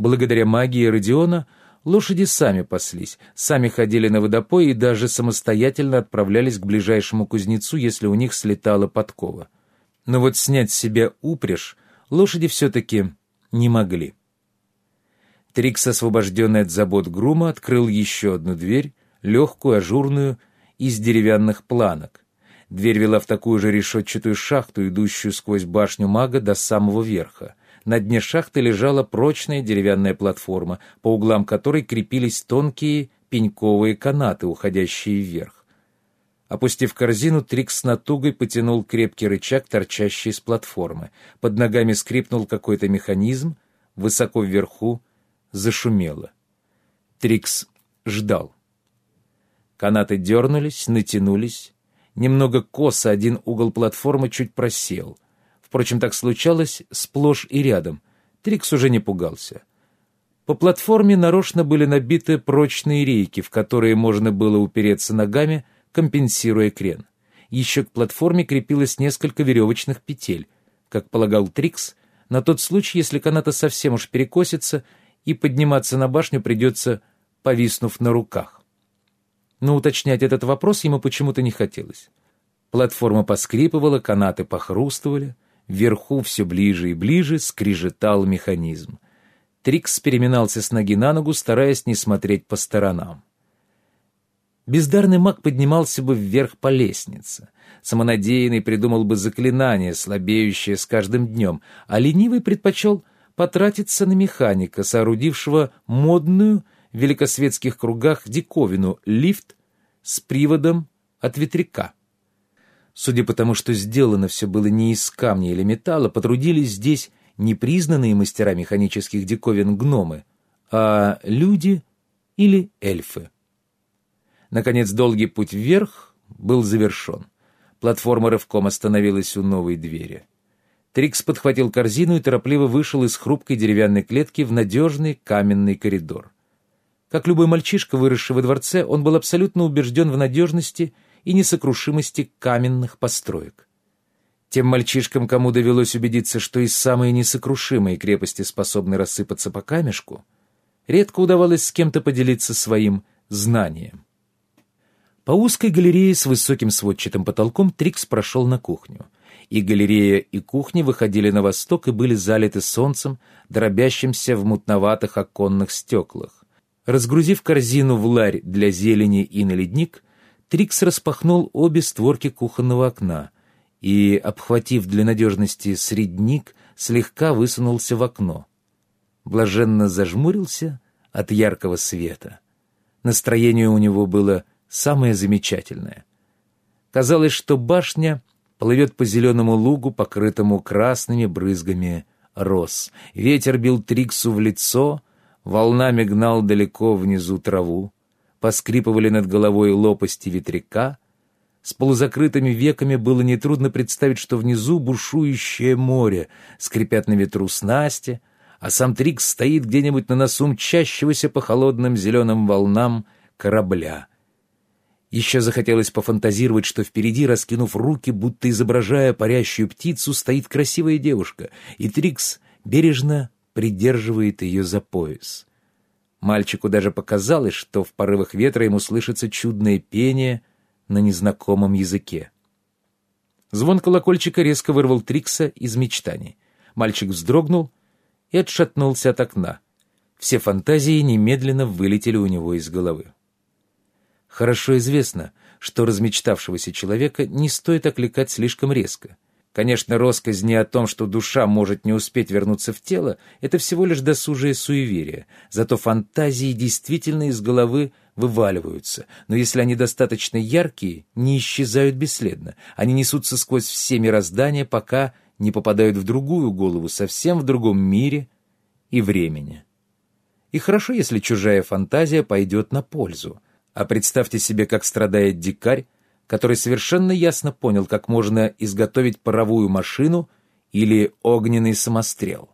Благодаря магии Родиона лошади сами паслись, сами ходили на водопой и даже самостоятельно отправлялись к ближайшему кузнецу, если у них слетала подкова. Но вот снять с себя упряжь лошади все-таки не могли. Трикс, освобожденный от забот грума, открыл еще одну дверь, легкую, ажурную, из деревянных планок. Дверь вела в такую же решетчатую шахту, идущую сквозь башню мага до самого верха. На дне шахты лежала прочная деревянная платформа, по углам которой крепились тонкие пеньковые канаты, уходящие вверх. Опустив корзину, Трикс с натугой потянул крепкий рычаг, торчащий из платформы. Под ногами скрипнул какой-то механизм, высоко вверху зашумело. Трикс ждал. Канаты дернулись, натянулись. Немного косо один угол платформы чуть просел. Впрочем, так случалось сплошь и рядом. Трикс уже не пугался. По платформе нарочно были набиты прочные рейки, в которые можно было упереться ногами, компенсируя крен. Еще к платформе крепилось несколько веревочных петель, как полагал Трикс, на тот случай, если каната совсем уж перекосится, и подниматься на башню придется, повиснув на руках. Но уточнять этот вопрос ему почему-то не хотелось. Платформа поскрипывала, канаты похрустывали, вверху все ближе и ближе скрижетал механизм. Трикс переминался с ноги на ногу, стараясь не смотреть по сторонам. Бездарный маг поднимался бы вверх по лестнице. Самонадеянный придумал бы заклинание, слабеющее с каждым днем, а ленивый предпочел потратиться на механика, соорудившего модную в великосветских кругах диковину лифт с приводом от ветряка. Судя по тому, что сделано все было не из камня или металла, потрудились здесь не признанные мастера механических диковин гномы, а люди или эльфы. Наконец, долгий путь вверх был завершен. Платформа рывком остановилась у новой двери. Трикс подхватил корзину и торопливо вышел из хрупкой деревянной клетки в надежный каменный коридор. Как любой мальчишка, выросший во дворце, он был абсолютно убежден в надежности и несокрушимости каменных построек. Тем мальчишкам, кому довелось убедиться, что и самые несокрушимые крепости способны рассыпаться по камешку, редко удавалось с кем-то поделиться своим знанием. По узкой галерее с высоким сводчатым потолком Трикс прошел на кухню — и галерея, и кухня выходили на восток и были залиты солнцем, дробящимся в мутноватых оконных стеклах. Разгрузив корзину в ларь для зелени и на ледник, Трикс распахнул обе створки кухонного окна и, обхватив для надежности средник, слегка высунулся в окно. Блаженно зажмурился от яркого света. Настроение у него было самое замечательное. Казалось, что башня плывет по зеленому лугу, покрытому красными брызгами роз. Ветер бил Триксу в лицо, волнами гнал далеко внизу траву, поскрипывали над головой лопасти ветряка. С полузакрытыми веками было нетрудно представить, что внизу бушующее море, скрипят на ветру снасти, а сам Трикс стоит где-нибудь на носу мчащегося по холодным зеленым волнам корабля. Еще захотелось пофантазировать, что впереди, раскинув руки, будто изображая парящую птицу, стоит красивая девушка, и Трикс бережно придерживает ее за пояс. Мальчику даже показалось, что в порывах ветра ему слышится чудное пение на незнакомом языке. Звон колокольчика резко вырвал Трикса из мечтаний. Мальчик вздрогнул и отшатнулся от окна. Все фантазии немедленно вылетели у него из головы. Хорошо известно, что размечтавшегося человека не стоит окликать слишком резко. Конечно, россказни о том, что душа может не успеть вернуться в тело, это всего лишь досужие суеверие. Зато фантазии действительно из головы вываливаются, но если они достаточно яркие, не исчезают бесследно. Они несутся сквозь все мироздания, пока не попадают в другую голову, совсем в другом мире и времени. И хорошо, если чужая фантазия пойдет на пользу. А представьте себе, как страдает дикарь, который совершенно ясно понял, как можно изготовить паровую машину или огненный самострел.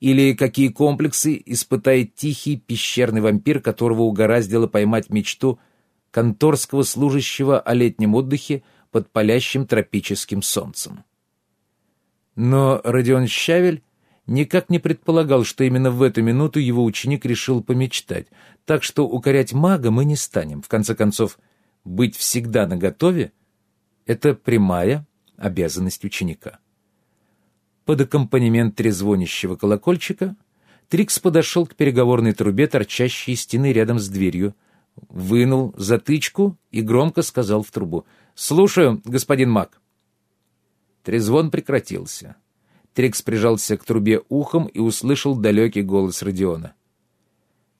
Или какие комплексы испытает тихий пещерный вампир, которого угораздило поймать мечту конторского служащего о летнем отдыхе под палящим тропическим солнцем. Но Родион Щавель никак не предполагал, что именно в эту минуту его ученик решил помечтать, так что укорять мага мы не станем. В конце концов, быть всегда наготове — это прямая обязанность ученика. Под аккомпанемент трезвонящего колокольчика Трикс подошел к переговорной трубе, торчащей из стены рядом с дверью, вынул затычку и громко сказал в трубу «Слушаю, господин маг». Трезвон прекратился. Трикс прижался к трубе ухом и услышал далекий голос Родиона.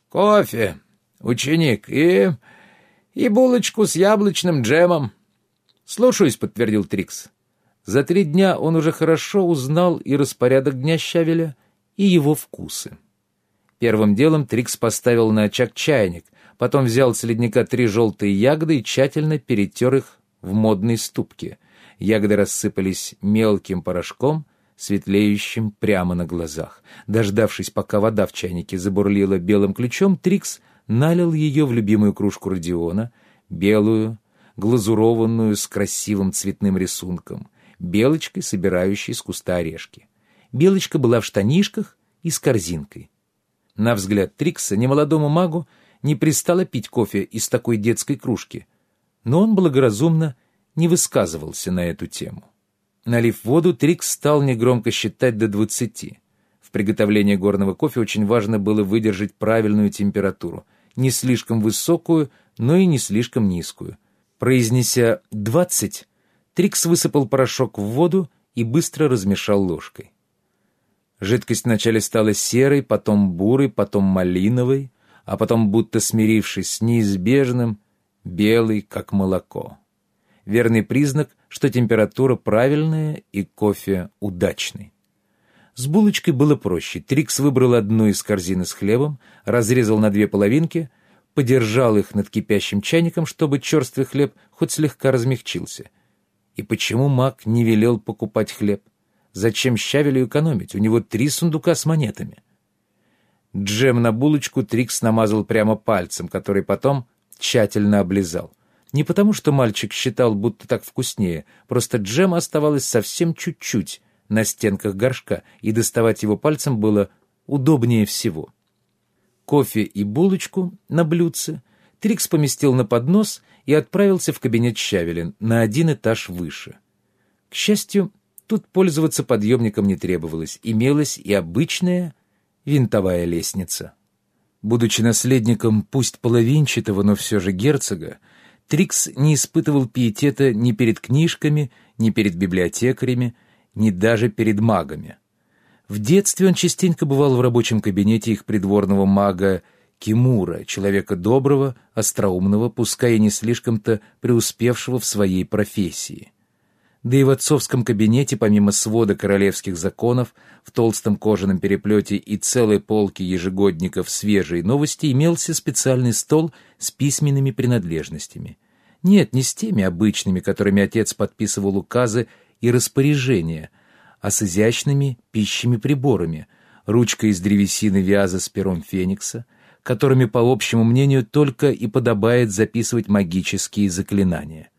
«Кофе, ученик, и... и булочку с яблочным джемом». «Слушаюсь», — подтвердил Трикс. За три дня он уже хорошо узнал и распорядок дня Щавеля, и его вкусы. Первым делом Трикс поставил на очаг чайник, потом взял с ледника три желтые ягоды и тщательно перетер их в модной ступке. Ягоды рассыпались мелким порошком, светлеющим прямо на глазах. Дождавшись, пока вода в чайнике забурлила белым ключом, Трикс налил ее в любимую кружку Родиона, белую, глазурованную с красивым цветным рисунком, белочкой, собирающей с куста орешки. Белочка была в штанишках и с корзинкой. На взгляд Трикса немолодому магу не пристало пить кофе из такой детской кружки, но он благоразумно не высказывался на эту тему. Налив воду, Трикс стал негромко считать до двадцати. В приготовлении горного кофе очень важно было выдержать правильную температуру, не слишком высокую, но и не слишком низкую. Произнеся «двадцать», Трикс высыпал порошок в воду и быстро размешал ложкой. Жидкость вначале стала серой, потом бурой, потом малиновой, а потом, будто смирившись с неизбежным, белой, как молоко. Верный признак, что температура правильная и кофе удачный. С булочкой было проще. Трикс выбрал одну из корзины с хлебом, разрезал на две половинки, подержал их над кипящим чайником, чтобы черствый хлеб хоть слегка размягчился. И почему маг не велел покупать хлеб? Зачем щавелю экономить? У него три сундука с монетами. Джем на булочку Трикс намазал прямо пальцем, который потом тщательно облизал. Не потому, что мальчик считал, будто так вкуснее, просто джем оставалось совсем чуть-чуть на стенках горшка, и доставать его пальцем было удобнее всего. Кофе и булочку на блюдце Трикс поместил на поднос и отправился в кабинет Щавелин на один этаж выше. К счастью, тут пользоваться подъемником не требовалось, имелась и обычная винтовая лестница. Будучи наследником пусть половинчатого, но все же герцога, Трикс не испытывал пиетета ни перед книжками, ни перед библиотекарями, ни даже перед магами. В детстве он частенько бывал в рабочем кабинете их придворного мага Кимура, человека доброго, остроумного, пускай и не слишком-то преуспевшего в своей профессии. Да и в отцовском кабинете, помимо свода королевских законов, в толстом кожаном переплете и целой полки ежегодников свежей новости имелся специальный стол с письменными принадлежностями. Нет, не с теми обычными, которыми отец подписывал указы и распоряжения, а с изящными пищими приборами, ручкой из древесины вяза с пером феникса, которыми, по общему мнению, только и подобает записывать магические заклинания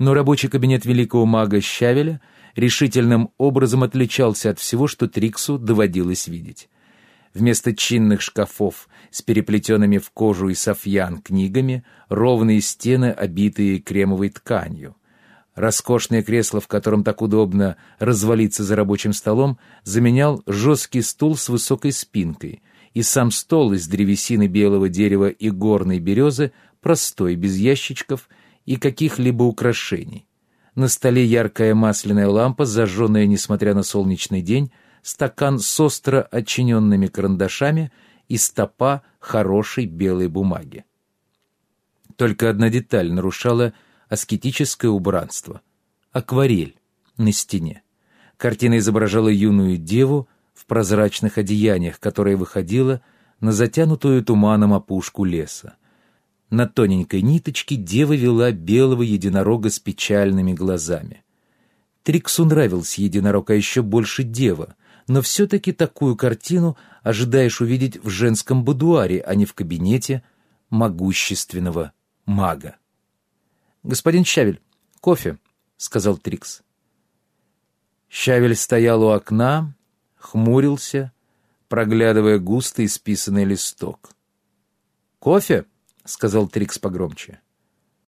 но рабочий кабинет великого мага Щавеля решительным образом отличался от всего, что Триксу доводилось видеть. Вместо чинных шкафов с переплетенными в кожу и софьян книгами ровные стены, обитые кремовой тканью. Роскошное кресло, в котором так удобно развалиться за рабочим столом, заменял жесткий стул с высокой спинкой, и сам стол из древесины белого дерева и горной березы, простой, без ящичков — и каких-либо украшений. На столе яркая масляная лампа, зажженная, несмотря на солнечный день, стакан с остро отчиненными карандашами и стопа хорошей белой бумаги. Только одна деталь нарушала аскетическое убранство — акварель на стене. Картина изображала юную деву в прозрачных одеяниях, которая выходила на затянутую туманом опушку леса. На тоненькой ниточке дева вела белого единорога с печальными глазами. Триксу нравился единорог, а еще больше дева, но все-таки такую картину ожидаешь увидеть в женском будуаре, а не в кабинете могущественного мага. «Господин Щавель, кофе», — сказал Трикс. Щавель стоял у окна, хмурился, проглядывая густо исписанный листок. «Кофе?» — сказал Трикс погромче.